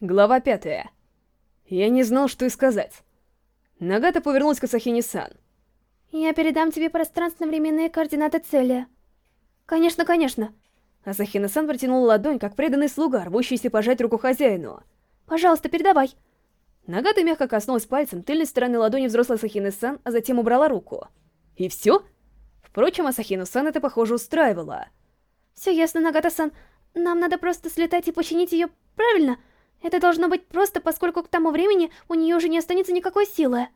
Глава пятая. Я не знал, что и сказать. Нагата повернулась к Асахине-сан. «Я передам тебе пространственно-временные координаты цели». «Конечно, конечно». Асахина-сан протянула ладонь, как преданный слуга, рвущийся пожать руку хозяину. «Пожалуйста, передавай». Нагата мягко коснулась пальцем тыльной стороны ладони взрослой Асахины-сан, а затем убрала руку. И все? Впрочем, Асахину-сан это, похоже, устраивало. «Все ясно, Нагата-сан. Нам надо просто слетать и починить ее, правильно?» Это должно быть просто, поскольку к тому времени у нее уже не останется никакой силы.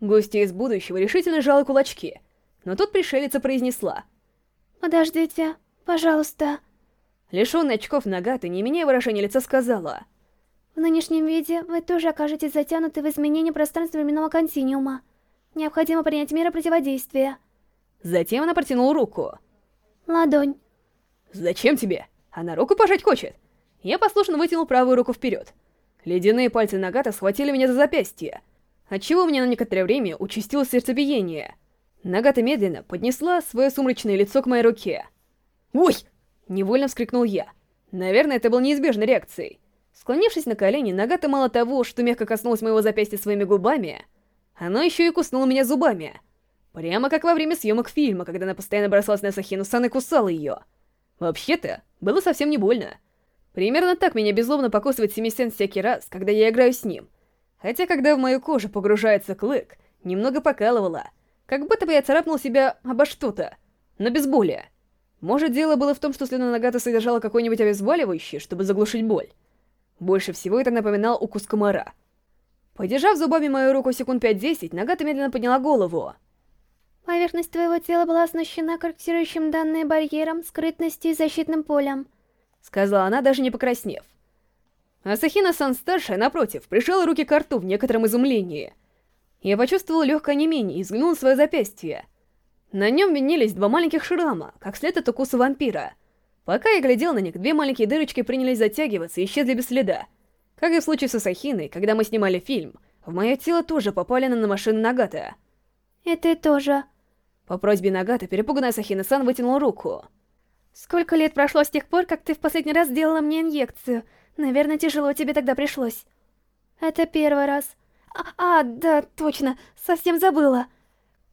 Гостья из будущего решительно жала кулачки, но тут пришелица произнесла. «Подождите, пожалуйста». Лишённая очков Нагата, не меняя выражения лица, сказала. «В нынешнем виде вы тоже окажетесь затянуты в изменение пространства-временного континуума. Необходимо принять меры противодействия». Затем она протянула руку. «Ладонь». «Зачем тебе? Она руку пожать хочет». Я послушно вытянул правую руку вперед. Ледяные пальцы Нагата схватили меня за запястье, отчего у меня на некоторое время участилось сердцебиение. Нагата медленно поднесла свое сумрачное лицо к моей руке. «Ой!» — невольно вскрикнул я. Наверное, это был неизбежной реакцией. Склонившись на колени, Нагата мало того, что мягко коснулась моего запястья своими губами, она еще и куснула меня зубами. Прямо как во время съемок фильма, когда она постоянно бросалась на Сахину-сан и кусала ее. Вообще-то, было совсем не больно. Примерно так меня безлобно покусывает Семисен всякий раз, когда я играю с ним. Хотя, когда в мою кожу погружается клык, немного покалывало. Как будто бы я царапнул себя обо что-то, но без боли. Может, дело было в том, что слюна Нагата содержала какой-нибудь обезболивающий, чтобы заглушить боль. Больше всего это напоминал укус комара. Подержав зубами мою руку секунд 5-10, Нагата медленно подняла голову. Поверхность твоего тела была оснащена корректирующим данные барьером, скрытностью и защитным полем. — сказала она, даже не покраснев. Асахина-сан старшая, напротив, прижала руки к рту в некотором изумлении. Я почувствовала легкое онемение и взглянула на свое запястье. На нем винились два маленьких шрама, как след от укуса вампира. Пока я глядел на них, две маленькие дырочки принялись затягиваться и исчезли без следа. Как и в случае с Асахиной, когда мы снимали фильм, в мое тело тоже попали на машину Нагата. «И ты тоже...» По просьбе Нагата перепуганная Асахина-сан вытянула руку. Сколько лет прошло с тех пор, как ты в последний раз сделала мне инъекцию? Наверное, тяжело тебе тогда пришлось. Это первый раз. А, а да, точно, совсем забыла.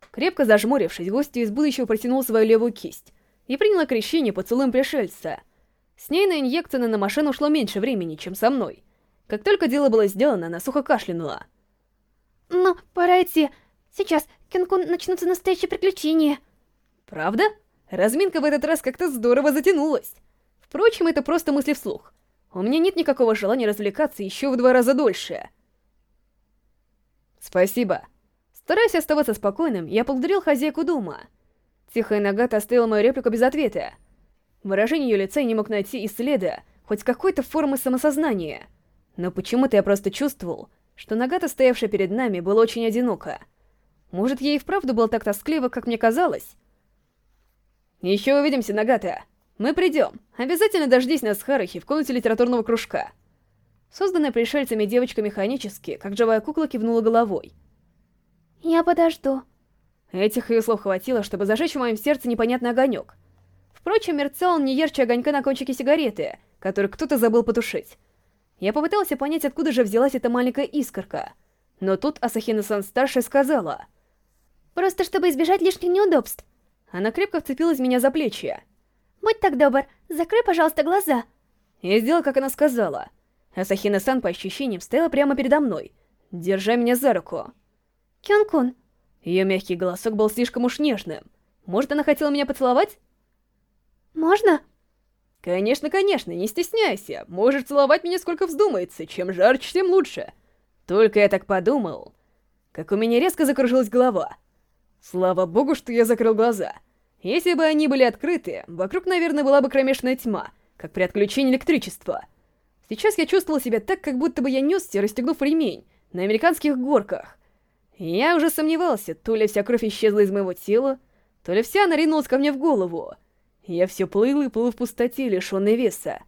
Крепко зажмурившись, гостья из будущего протянула свою левую кисть и приняла крещение поцелуем пришельца. С ней на инъекцию на машину ушло меньше времени, чем со мной. Как только дело было сделано, она сухо кашлянула. «Ну, пора идти. Сейчас, Кенкун, начнутся настоящие приключения». «Правда?» Разминка в этот раз как-то здорово затянулась. Впрочем, это просто мысли вслух. У меня нет никакого желания развлекаться еще в два раза дольше. Спасибо. Стараясь оставаться спокойным, я поблагодарил хозяйку дома. Тихая Нагата оставила мою реплику без ответа. Выражение ее лица я не мог найти и следа, хоть какой-то формы самосознания. Но почему-то я просто чувствовал, что Нагата, стоявшая перед нами, была очень одинока. Может, ей и вправду было так тоскливо, как мне казалось? Еще увидимся, Нагата. Мы придем. Обязательно дождись нас с Харахи в комнате литературного кружка. Созданная пришельцами девочка механически, как живая кукла, кивнула головой. Я подожду. Этих ее слов хватило, чтобы зажечь в моем сердце непонятный огонек. Впрочем, мерцал он не ярче огонька на кончике сигареты, который кто-то забыл потушить. Я попытался понять, откуда же взялась эта маленькая искорка. Но тут Асахина-сан старшая сказала... Просто чтобы избежать лишних неудобств. Она крепко вцепилась в меня за плечи. «Будь так добр, закрой, пожалуйста, глаза!» Я сделал, как она сказала. Асахина-сан, по ощущениям, стояла прямо передо мной, держа меня за руку. «Кён-кун!» Ее мягкий голосок был слишком уж нежным. Может, она хотела меня поцеловать? «Можно?» «Конечно, конечно, не стесняйся. Можешь целовать меня сколько вздумается. Чем жарче, тем лучше». Только я так подумал, как у меня резко закружилась голова. Слава богу, что я закрыл глаза. Если бы они были открыты, вокруг, наверное, была бы кромешная тьма, как при отключении электричества. Сейчас я чувствовал себя так, как будто бы я несся, расстегнув ремень, на американских горках. Я уже сомневался, то ли вся кровь исчезла из моего тела, то ли вся она ринулась ко мне в голову. Я все плыл и плыл в пустоте, лишенной веса.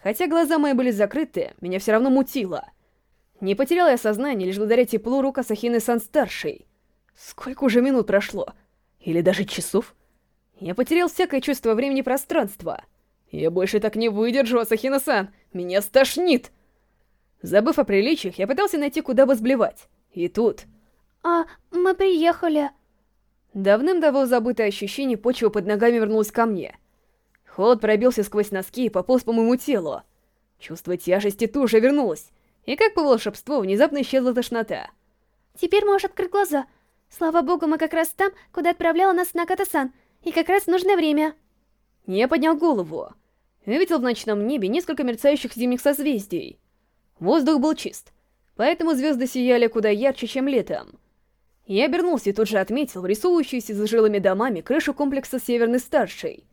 Хотя глаза мои были закрыты, меня все равно мутило. Не потерял я сознание лишь благодаря теплу рук Асахины Сан-старшей. Сколько уже минут прошло? Или даже часов? Я потерял всякое чувство времени и пространства. Я больше так не выдержу, Асахина-сан! Меня стошнит! Забыв о приличиях, я пытался найти, куда бы сблевать. И тут... А, мы приехали. Давным-давно забытое ощущение почвы под ногами вернулось ко мне. Холод пробился сквозь носки и пополз по моему телу. Чувство тяжести тоже вернулось. И как по волшебству, внезапно исчезла тошнота. Теперь можешь открыть глаза. Слава богу, мы как раз там, куда отправляла нас Наката-сан. И как раз в нужное время. Я поднял голову. и Увидел в ночном небе несколько мерцающих зимних созвездий. Воздух был чист, поэтому звезды сияли куда ярче, чем летом. Я обернулся и тут же отметил рисующуюся за жилыми домами крышу комплекса Северный Старший.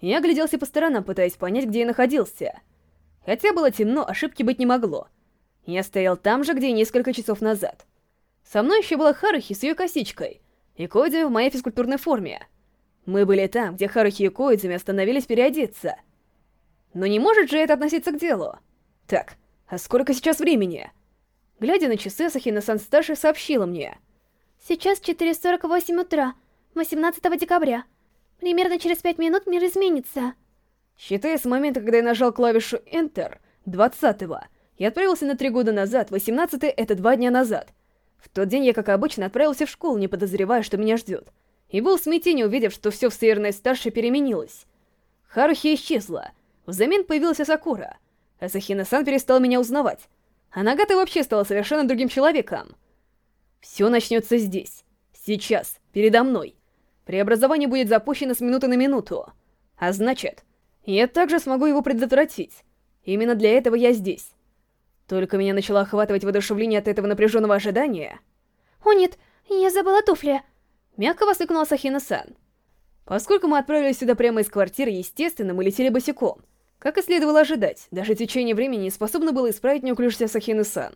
Я огляделся по сторонам, пытаясь понять, где я находился. Хотя было темно, ошибки быть не могло. Я стоял там же, где несколько часов назад. Со мной еще была Харухи с ее косичкой, и Коидзи в моей физкультурной форме. Мы были там, где Харухи и Коидзами остановились переодеться. Но не может же это относиться к делу. Так, а сколько сейчас времени? Глядя на часы, Сахина-сан старший сообщила мне. Сейчас 4.48 утра, 18 декабря. Примерно через 5 минут мир изменится. Считая с момента, когда я нажал клавишу Enter, 20-го, я отправился на три года назад, 18 это два дня назад. В тот день я, как обычно, отправился в школу, не подозревая, что меня ждет. И был в смятении, увидев, что все в Северной Старшей переменилось. Харухи исчезла. Взамен появилась Сакура. Асахина-сан перестал меня узнавать. А Нагата вообще стала совершенно другим человеком. Все начнется здесь. Сейчас. Передо мной. Преобразование будет запущено с минуты на минуту. А значит, я также смогу его предотвратить. Именно для этого я здесь. Только меня начало охватывать воодушевление от этого напряженного ожидания. «О нет, я забыла туфли!» Мягко воскликнула Сахина-сан. Поскольку мы отправились сюда прямо из квартиры, естественно, мы летели босиком. Как и следовало ожидать, даже течение времени не способно было исправить неуклюжесть Сахины-сан.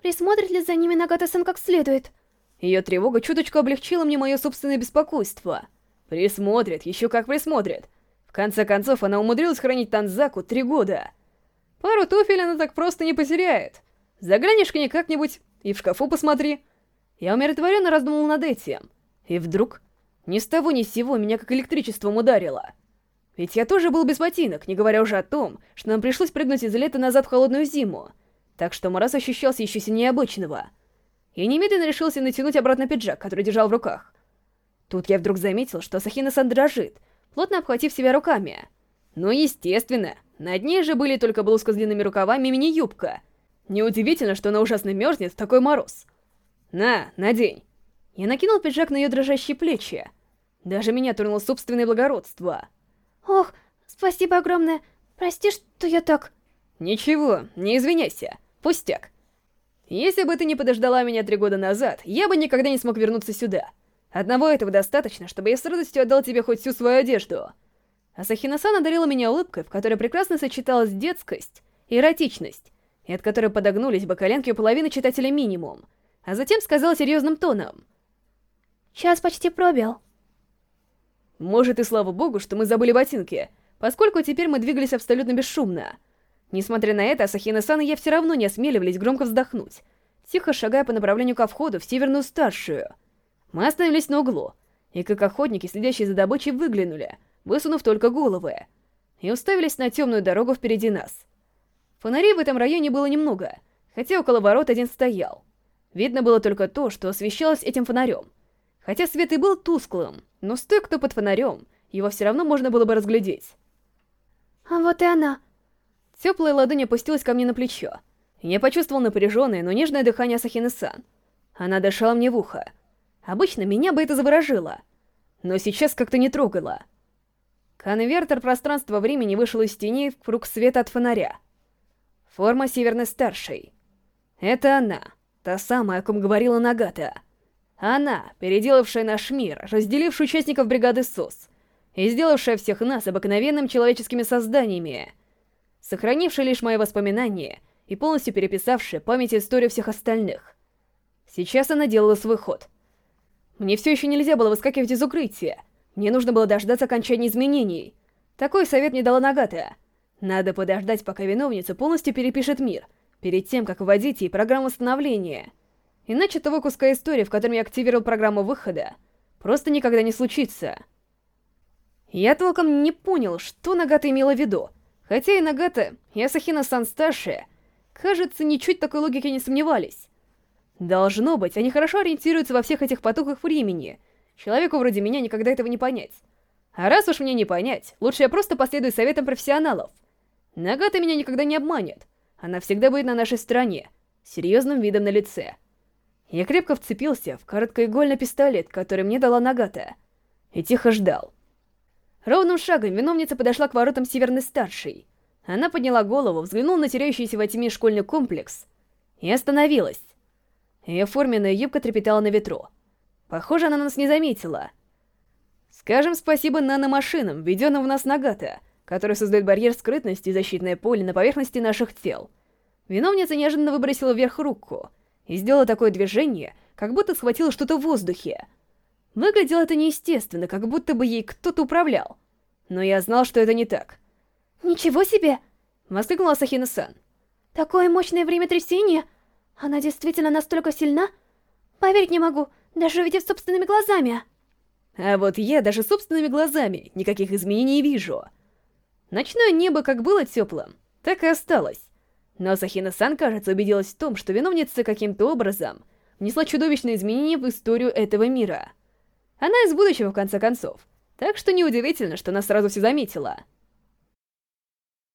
Присмотрит ли за ними Нагата-сан как следует? Ее тревога чуточку облегчила мне мое собственное беспокойство. Присмотрит, еще как присмотрит. В конце концов, она умудрилась хранить Танзаку три года. Пару туфель она так просто не потеряет. Заглянешь к ней как-нибудь и в шкафу посмотри. Я умиротворенно раздумал над этим. И вдруг, ни с того ни с сего, меня как электричеством ударило. Ведь я тоже был без ботинок, не говоря уже о том, что нам пришлось прыгнуть из лета назад в холодную зиму. Так что мороз ощущался еще сильнее обычного. Я немедленно решился натянуть обратно пиджак, который держал в руках. Тут я вдруг заметил, что Сахина-сан дрожит, плотно обхватив себя руками. Ну, естественно, на дне же были только блузка с длинными рукавами и мини-юбка. Неудивительно, что она ужасно мерзнет в такой мороз. На, надень. Я накинул пиджак на ее дрожащие плечи. Даже меня тронуло собственное благородство. Ох, спасибо огромное. Прости, что я так... Ничего, не извиняйся. Пустяк. Если бы ты не подождала меня три года назад, я бы никогда не смог вернуться сюда. Одного этого достаточно, чтобы я с радостью отдал тебе хоть всю свою одежду. Асахина-сан одарила меня улыбкой, в которой прекрасно сочеталась детскость и эротичность, и от которой подогнулись бы коленки у половины читателя минимум, а затем сказала серьезным тоном. «Час почти пробил». Может и слава богу, что мы забыли ботинки, поскольку теперь мы двигались абсолютно бесшумно. Несмотря на это, Асахина-сан и я все равно не осмеливались громко вздохнуть, тихо шагая по направлению ко входу в Северную Старшую. Мы остановились на углу, и как охотники, следящие за добычей, выглянули — высунув только головы, и уставились на темную дорогу впереди нас. Фонарей в этом районе было немного, хотя около ворот один стоял. Видно было только то, что освещалось этим фонарем. Хотя свет и был тусклым, но стоя кто под фонарем, его все равно можно было бы разглядеть. А вот и она. Теплая ладонь опустилась ко мне на плечо. Я почувствовал напряженное, но нежное дыхание Сахины-сан. Она дышала мне в ухо. Обычно меня бы это заворожило, но сейчас как-то не трогало. Конвертер пространства-времени вышел из тени в круг света от фонаря. Форма Северной Старшей. Это она, та самая, о ком говорила Нагата. Она, переделавшая наш мир, разделившая участников бригады СОС, и сделавшая всех нас обыкновенными человеческими созданиями, сохранившая лишь мои воспоминания и полностью переписавшая память и историю всех остальных. Сейчас она делала свой ход. Мне все еще нельзя было выскакивать из укрытия, мне нужно было дождаться окончания изменений. Такой совет мне дала Нагата. Надо подождать, пока виновница полностью перепишет мир, перед тем, как вводить ей программу восстановления. Иначе того куска истории, в котором я активировал программу выхода, просто никогда не случится. Я толком не понял, что Нагата имела в виду. Хотя и Нагата, и Асахина-сан старшая, кажется, ничуть такой логики не сомневались. Должно быть, они хорошо ориентируются во всех этих потоках времени. Человеку вроде меня никогда этого не понять. А раз уж мне не понять, лучше я просто последую советам профессионалов. Нагата меня никогда не обманет. Она всегда будет на нашей стороне, серьезным видом на лице. Я крепко вцепился в короткоигольный пистолет, который мне дала Нагата, и тихо ждал. Ровным шагом виновница подошла к воротам Северной Старшей. Она подняла голову, взглянула на теряющийся во тьме школьный комплекс и остановилась. Ее форменная юбка трепетала на ветру. Похоже, она нас не заметила. Скажем спасибо наномашинам, введенным в нас Нагата, которые создают барьер скрытности и защитное поле на поверхности наших тел. Виновница неожиданно выбросила вверх руку и сделала такое движение, как будто схватила что-то в воздухе. Выглядело это неестественно, как будто бы ей кто-то управлял. Но я знал, что это не так. «Ничего себе!» — воскликнула Сахина-сан. «Такое мощное время трясения! Она действительно настолько сильна? Поверить не могу, даже увидев собственными глазами. А вот я даже собственными глазами никаких изменений не вижу. Ночное небо как было теплым, так и осталось. Но Сахина-сан, кажется, убедилась в том, что виновница каким-то образом внесла чудовищные изменения в историю этого мира. Она из будущего, в конце концов. Так что неудивительно, что она сразу все заметила.